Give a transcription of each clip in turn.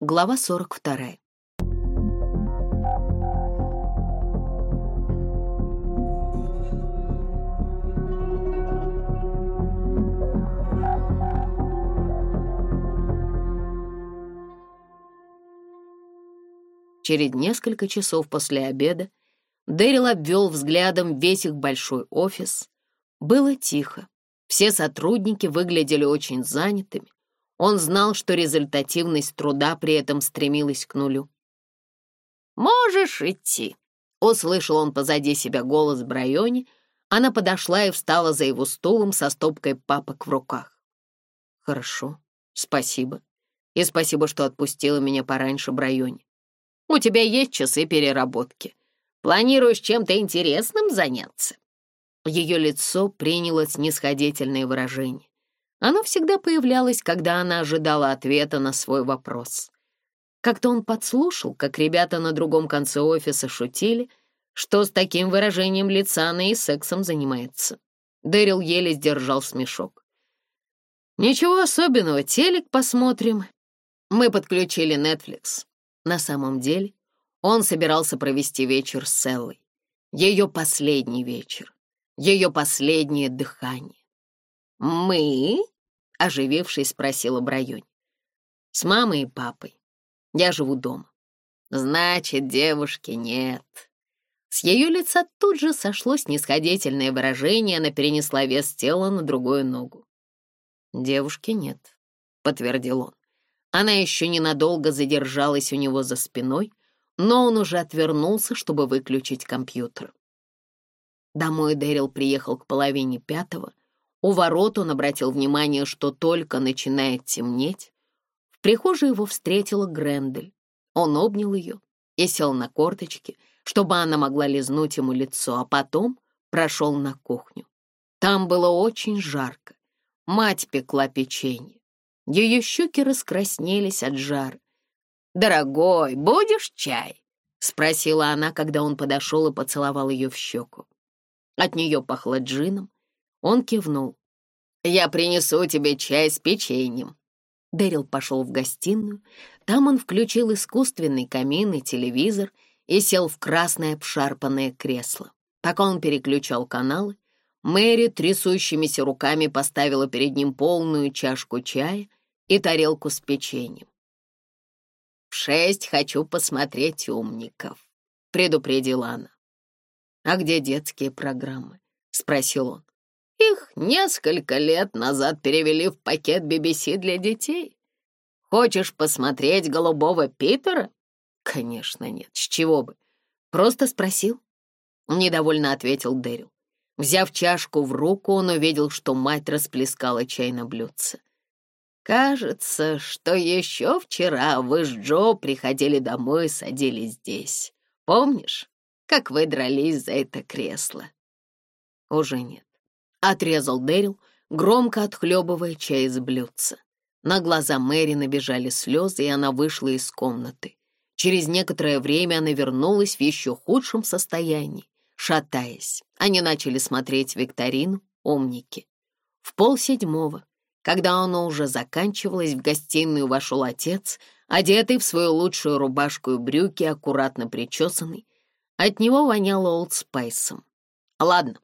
Глава 42. Через несколько часов после обеда Дэрил обвел взглядом весь их большой офис. Было тихо. Все сотрудники выглядели очень занятыми. Он знал, что результативность труда при этом стремилась к нулю. «Можешь идти», — услышал он позади себя голос Брайони. Она подошла и встала за его стулом со стопкой папок в руках. «Хорошо, спасибо. И спасибо, что отпустила меня пораньше Брайони. У тебя есть часы переработки. Планируешь чем-то интересным заняться?» Ее лицо приняло снисходительное выражение. Оно всегда появлялось, когда она ожидала ответа на свой вопрос. Как-то он подслушал, как ребята на другом конце офиса шутили, что с таким выражением лица она и сексом занимается. Дэрил еле сдержал смешок. «Ничего особенного, телек посмотрим». Мы подключили Netflix. На самом деле он собирался провести вечер с Эллой. Ее последний вечер, ее последнее дыхание. «Мы?» — оживившись, спросила Браюнь. «С мамой и папой. Я живу дома». «Значит, девушки нет». С ее лица тут же сошло снисходительное выражение, она перенесла вес тела на другую ногу. «Девушки нет», — подтвердил он. Она еще ненадолго задержалась у него за спиной, но он уже отвернулся, чтобы выключить компьютер. Домой Дэрил приехал к половине пятого, у ворот он обратил внимание, что только начинает темнеть. В прихожей его встретила Грендель. Он обнял ее и сел на корточки, чтобы она могла лизнуть ему лицо, а потом прошел на кухню. Там было очень жарко. Мать пекла печенье. Ее щеки раскраснелись от жара. «Дорогой, будешь чай?» — спросила она, когда он подошел и поцеловал ее в щеку. От нее пахло джином, он кивнул. «Я принесу тебе чай с печеньем». Дэрил пошел в гостиную. Там он включил искусственный камин и телевизор и сел в красное обшарпанное кресло. Пока он переключал каналы, Мэри трясущимися руками поставила перед ним полную чашку чая и тарелку с печеньем. «В шесть хочу посмотреть умников», — предупредила она. «А где детские программы?» — спросил он. Их несколько лет назад перевели в пакет BBC для детей. Хочешь посмотреть «Голубого Питера»? Конечно нет, с чего бы. Просто спросил. Недовольно ответил Дэрил. Взяв чашку в руку, он увидел, что мать расплескала чай на блюдце. «Кажется, что еще вчера вы с Джо приходили домой и садились здесь. Помнишь, как вы дрались за это кресло?» «Уже нет. Отрезал Дэрил, громко отхлебывая чай из блюдца. На глаза Мэри набежали слезы, и она вышла из комнаты. Через некоторое время она вернулась в еще худшем состоянии, шатаясь. Они начали смотреть викторину «Умники». В полседьмого, когда оно уже заканчивалось, в гостиную вошел отец, одетый в свою лучшую рубашку и брюки, аккуратно причесанный. От него воняло олдспайсом. «Ладно,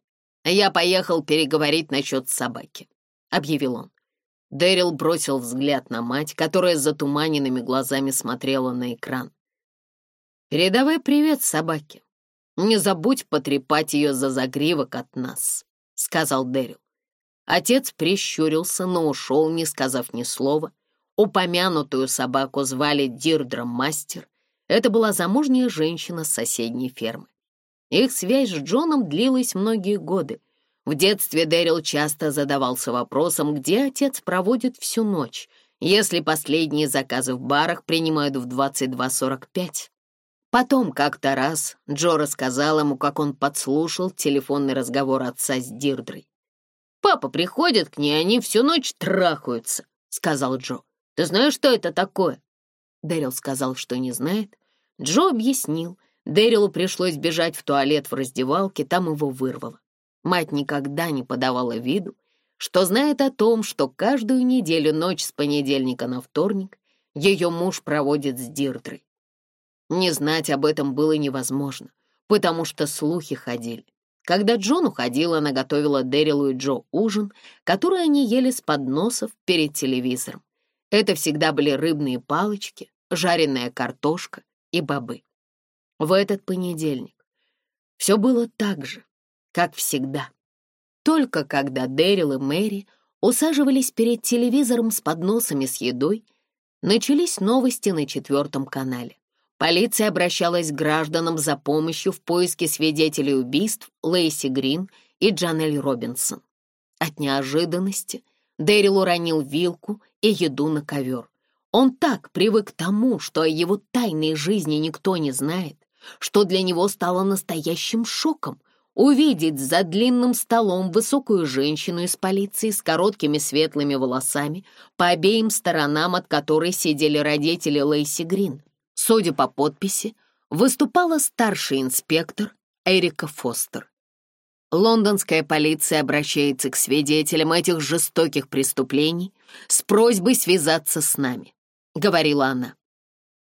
«Я поехал переговорить насчет собаки», — объявил он. Дэрил бросил взгляд на мать, которая затуманенными глазами смотрела на экран. «Передавай привет собаке. Не забудь потрепать ее за загривок от нас», — сказал Дэрил. Отец прищурился, но ушел, не сказав ни слова. Упомянутую собаку звали Дирдра Мастер. Это была замужняя женщина с соседней фермы. Их связь с Джоном длилась многие годы. В детстве Дэрил часто задавался вопросом, где отец проводит всю ночь, если последние заказы в барах принимают в 22.45. Потом как-то раз Джо рассказал ему, как он подслушал телефонный разговор отца с Дирдрой. «Папа приходит к ней, они всю ночь трахаются», — сказал Джо. «Ты знаешь, что это такое?» Дэрил сказал, что не знает. Джо объяснил — Дэрилу пришлось бежать в туалет в раздевалке, там его вырвало. Мать никогда не подавала виду, что знает о том, что каждую неделю ночь с понедельника на вторник ее муж проводит с Дирдрой. Не знать об этом было невозможно, потому что слухи ходили. Когда Джон уходил, она готовила Дэрилу и Джо ужин, который они ели с подносов перед телевизором. Это всегда были рыбные палочки, жареная картошка и бобы в этот понедельник. Все было так же, как всегда. Только когда Дэрил и Мэри усаживались перед телевизором с подносами с едой, начались новости на четвертом канале. Полиция обращалась к гражданам за помощью в поиске свидетелей убийств Лейси Грин и Джанель Робинсон. От неожиданности Дэрил уронил вилку и еду на ковер. Он так привык к тому, что о его тайной жизни никто не знает, что для него стало настоящим шоком — увидеть за длинным столом высокую женщину из полиции с короткими светлыми волосами, по обеим сторонам от которой сидели родители Лейси Грин. Судя по подписи, выступала старший инспектор Эрика Фостер. Лондонская полиция обращается к свидетелям этих жестоких преступлений с просьбой связаться с нами», — говорила она.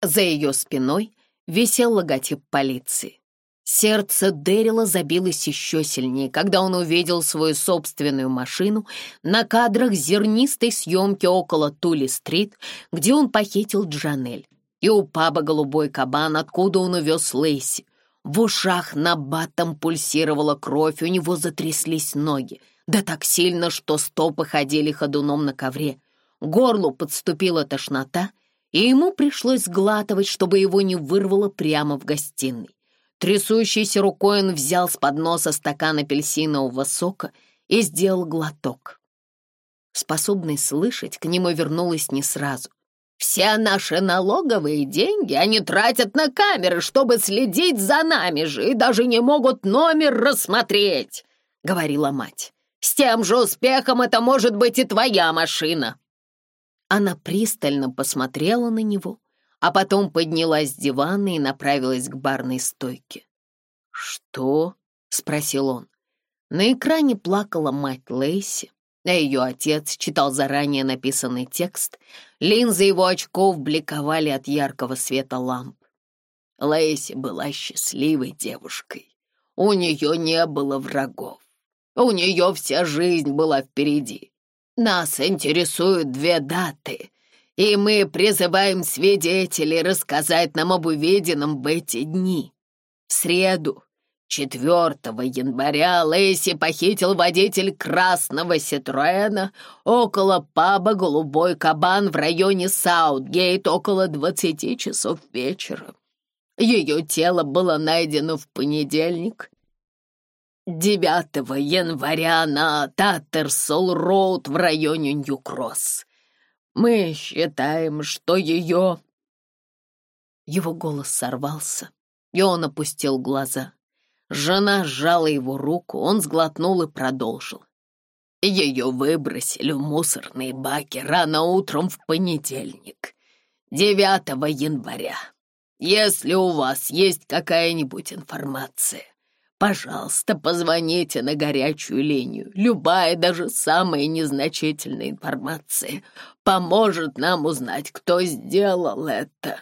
За ее спиной висел логотип полиции. Сердце Дэрила забилось еще сильнее, когда он увидел свою собственную машину на кадрах зернистой съемки около Тули-стрит, где он похитил Джанель, и у паба «Голубой кабан», откуда он увез Лейси. В ушах на батом пульсировала кровь, у него затряслись ноги, да так сильно, что стопы ходили ходуном на ковре. Горлу подступила тошнота — и ему пришлось глатывать, чтобы его не вырвало прямо в гостиной. Трясущейся рукой он взял с подноса стакан апельсинового сока и сделал глоток. Способный слышать, к нему вернулась не сразу. «Все наши налоговые деньги они тратят на камеры, чтобы следить за нами же, и даже не могут номер рассмотреть», — говорила мать. «С тем же успехом это может быть и твоя машина». Она пристально посмотрела на него, а потом поднялась с дивана и направилась к барной стойке. «Что?» — спросил он. На экране плакала мать Лейси, а ее отец читал заранее написанный текст. Линзы его очков бликовали от яркого света ламп. Лейси была счастливой девушкой. У нее не было врагов. У нее вся жизнь была впереди. Нас интересуют две даты, и мы призываем свидетелей рассказать нам об увиденном в эти дни. В среду, 4 января, Лэйси похитил водитель красного Ситроэна около паба «Голубой кабан» в районе Саутгейт около 20 часов вечера. Ее тело было найдено в понедельник, 9 января на Таттерсол-Роуд в районе Нью-Кросс. Мы считаем, что ее...» Его голос сорвался, и он опустил глаза. Жена сжала его руку, он сглотнул и продолжил. Ее выбросили в мусорные баки рано утром в понедельник, 9 января. Если у вас есть какая-нибудь информация, Пожалуйста, позвоните на горячую линию. Любая, даже самая незначительная информация поможет нам узнать, кто сделал это.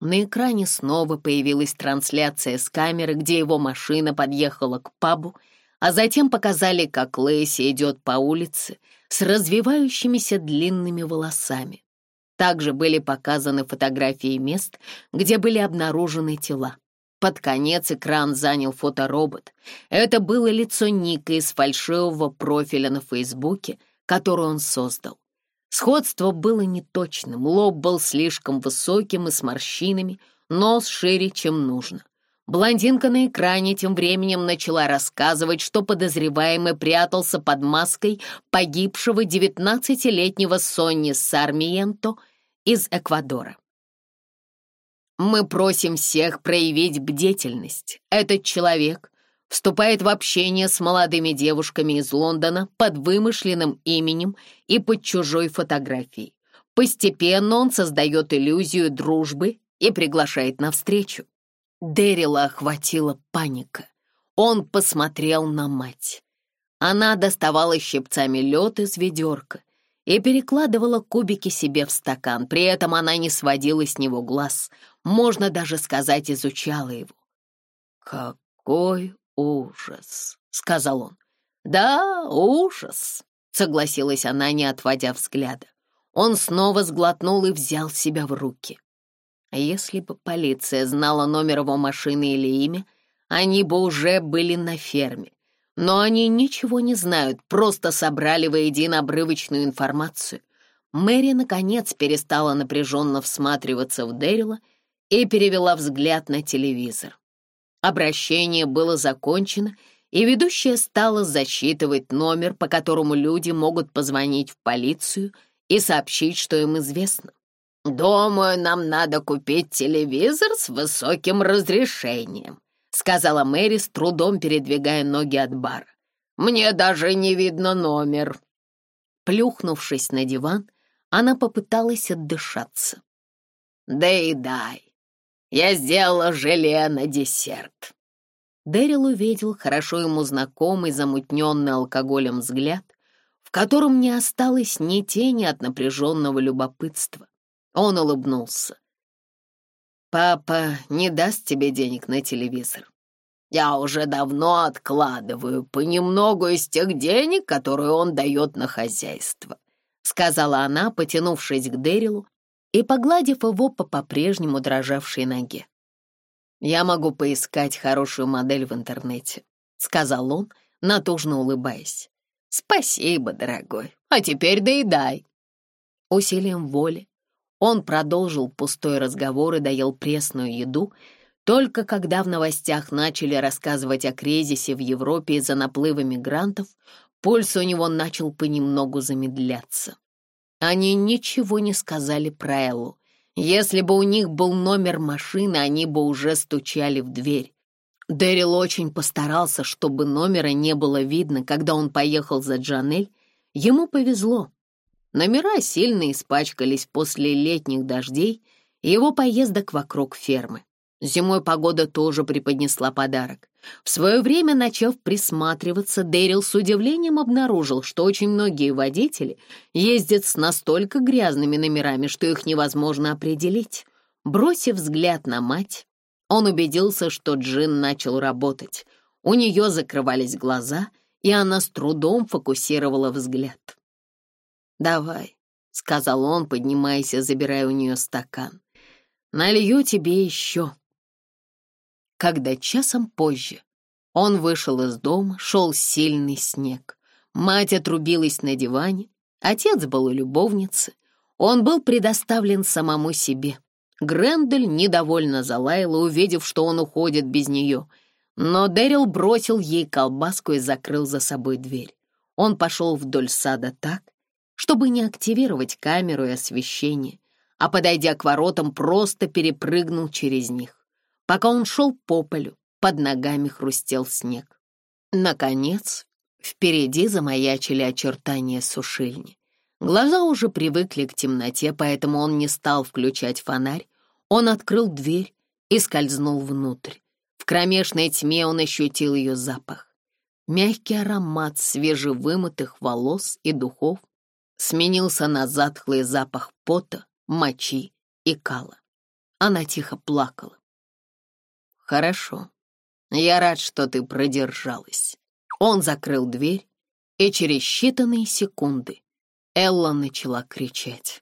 На экране снова появилась трансляция с камеры, где его машина подъехала к пабу, а затем показали, как Лэйси идет по улице с развивающимися длинными волосами. Также были показаны фотографии мест, где были обнаружены тела. Под конец экран занял фоторобот. Это было лицо Ника из фальшивого профиля на Фейсбуке, который он создал. Сходство было неточным, лоб был слишком высоким и с морщинами, нос шире, чем нужно. Блондинка на экране тем временем начала рассказывать, что подозреваемый прятался под маской погибшего 19-летнего Сонни Сармиенто из Эквадора. Мы просим всех проявить бдительность. Этот человек вступает в общение с молодыми девушками из Лондона под вымышленным именем и под чужой фотографией. Постепенно он создает иллюзию дружбы и приглашает на встречу. Дэрила охватила паника. Он посмотрел на мать. Она доставала щипцами лед из ведерка и перекладывала кубики себе в стакан. При этом она не сводила с него глаз, можно даже сказать, изучала его. «Какой ужас!» — сказал он. «Да, ужас!» — согласилась она, не отводя взгляда. Он снова сглотнул и взял себя в руки. Если бы полиция знала номер его машины или имя, они бы уже были на ферме. Но они ничего не знают, просто собрали воедино обрывочную информацию. Мэри, наконец, перестала напряженно всматриваться в Дэрила и перевела взгляд на телевизор. Обращение было закончено, и ведущая стала зачитывать номер, по которому люди могут позвонить в полицию и сообщить, что им известно. «Думаю, нам надо купить телевизор с высоким разрешением», — сказала Мэри, с трудом передвигая ноги от бара. «Мне даже не видно номер». Плюхнувшись на диван, она попыталась отдышаться. Да и дай. Я сделала желе на десерт». Дэрил увидел хорошо ему знакомый замутненный алкоголем взгляд, в котором не осталось ни тени от напряженного любопытства. Он улыбнулся. Папа не даст тебе денег на телевизор. Я уже давно откладываю понемногу из тех денег, которые он дает на хозяйство», — сказала она, потянувшись к Дэрилу и погладив его по по-прежнему дрожавшей ноге. «Я могу поискать хорошую модель в интернете», — сказал он, натужно улыбаясь. «Спасибо, дорогой, а теперь доедай». Усилием воли он продолжил пустой разговор и доел пресную еду, только когда в новостях начали рассказывать о кризисе в Европе из-за наплыва мигрантов, пульс у него начал понемногу замедляться. Они ничего не сказали про Эллу. Если бы у них был номер машины, они бы уже стучали в дверь. Дэрил очень постарался, чтобы номера не было видно, когда он поехал за Джанель. Ему повезло, Номера сильно испачкались после летних дождей и его поездок вокруг фермы. Зимой погода тоже преподнесла подарок. В свое время, начав присматриваться, Дэрил с удивлением обнаружил, что очень многие водители ездят с настолько грязными номерами, что их невозможно определить. Бросив взгляд на мать, он убедился, что Джин начал работать. У нее закрывались глаза, и она с трудом фокусировала взгляд. «Давай», — сказал он, поднимаясь и забирая у нее стакан. «Налью тебе еще». Когда часом позже он вышел из дома, шел сильный снег. Мать отрубилась на диване, отец был у любовницы. Он был предоставлен самому себе. Грендель недовольно залаяла, увидев, что он уходит без нее. Но Дэрил бросил ей колбаску и закрыл за собой дверь. Он пошел вдоль сада так, чтобы не активировать камеру и освещение, а, подойдя к воротам, просто перепрыгнул через них. Пока он шел по полю, под ногами хрустел снег. Наконец, впереди замаячили очертания сушильни. Глаза уже привыкли к темноте, поэтому он не стал включать фонарь. Он открыл дверь и скользнул внутрь. В кромешной тьме он ощутил ее запах. Мягкий аромат свежевымытых волос и духов — сменился на затхлый запах пота, мочи и кала. Она тихо плакала. «Хорошо. Я рад, что ты продержалась». Он закрыл дверь, и через считанные секунды Элла начала кричать.